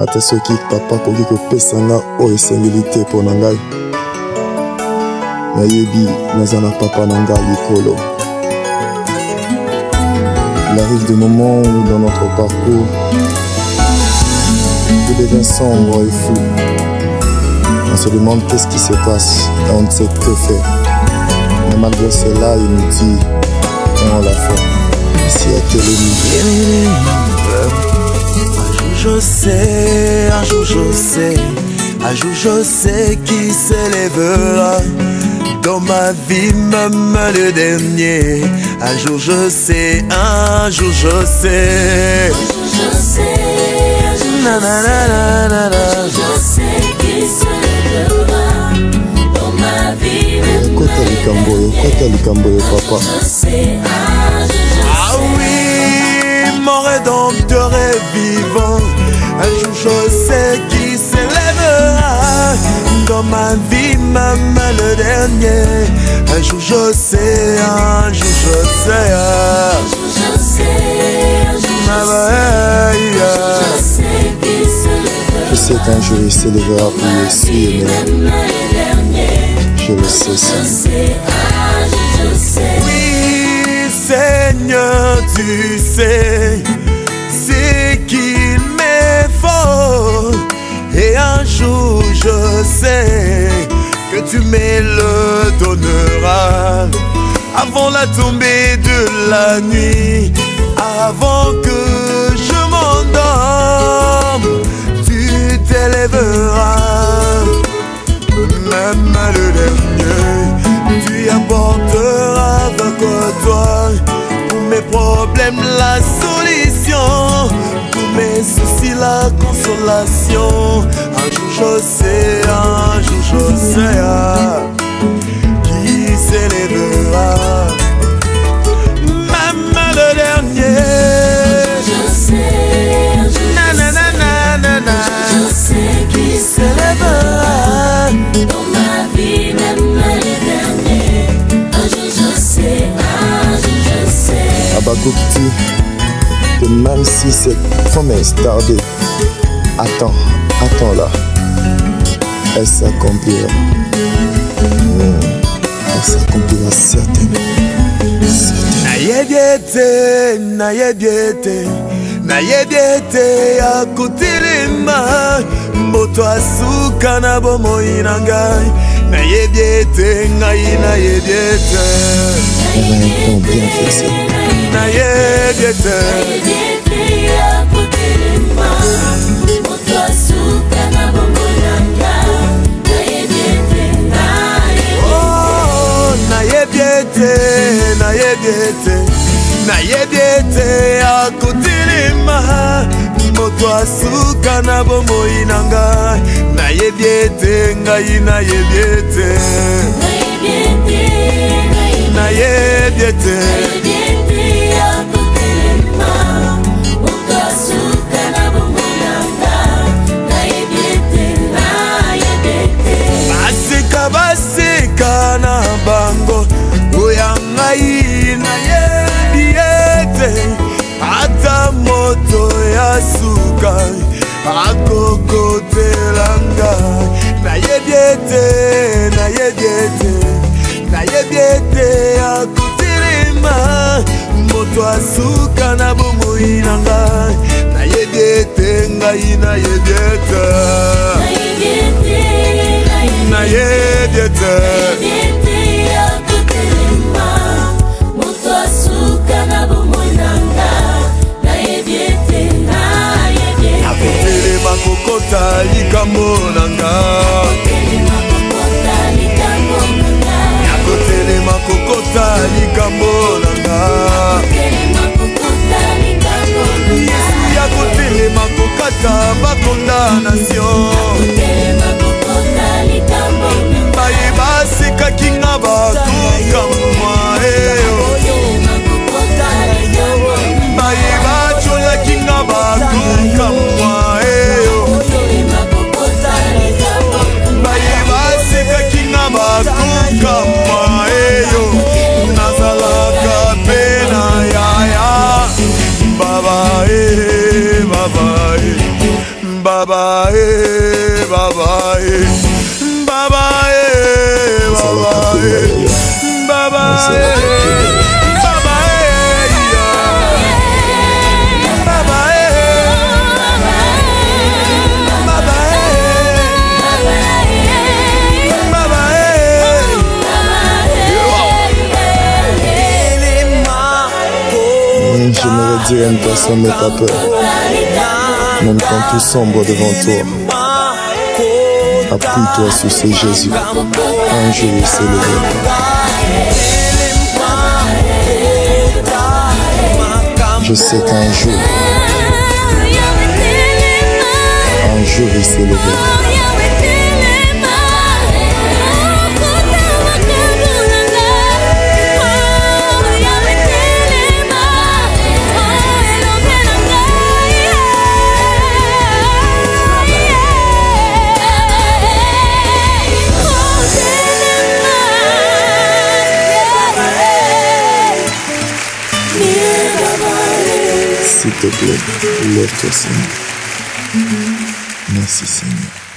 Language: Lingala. ata soki papa akoki kopesa nga oyo esengeli te mpo na ngai nayebi naza na papa na ngai likolo il arrive des moments où dans notre parcours tout devient sombre et fou on se demande qu'est-ce qui se passe et on ne sait que faire mais malgré cela il nous dit et on la fait si à quel je sais, un jour je sais, un jour je sais qui s'élèvera. Dans ma vie, même le dernier, un jour je sais, un jour je sais. Na na na na na. Je sais qui s'élèvera dans ma vie. Kota likambo yo, kota likambo yo papa. Je sais qui s'élèvera dans ma vie, même le dernier. Un jour je sais, un jour je sais. Un jour je sais, un jour je sais. Je sais qu'un jour il s'élèvera pour le dernier. Je le sais, Oui, Seigneur, tu sais. que tu m'es le avant la tombée de la nuit, avant que je m'endorme, tu t'élèveras, même le dernier, tu apporteras avec toi pour mes problèmes la solution, pour mes soucis la consolation, un jour je sais qui s'élèvera Même le dernier Je sais, je sais, je sais qui s'élèvera Dans ma vie, même le dernier Un jour je sais, un jour je sais petit, que même si cette promesse tarde, Attends, attends là elle s'accomplira. Hmm. Elle s'accomplira certainement. nayebi ete nayebi ete nayebi ete akotelema moto asuka na bomoi na ngai nayebi ete ngai nayebi ete nayebi ete nayebi ete akotilima moto asuka na bomoi na ngai nayebi ete ngai nayebi ete okotela ngai nayebi ete nayebi ete nayebi ete akotelema moto asuka na bomoi na ngai nayebi ete ngai nayebi ete nayebi ete baba e baba e baba e baba e baba e baba e baba e dire ta somme ne t'a peur, même quand tout sombre devant toi. Appuie-toi sur ce Jésus, un jour il s'élèvera. Je sais qu'un jour, un jour il s'élèvera. S'il te plaît, lève-toi, Seigneur. Merci, Seigneur.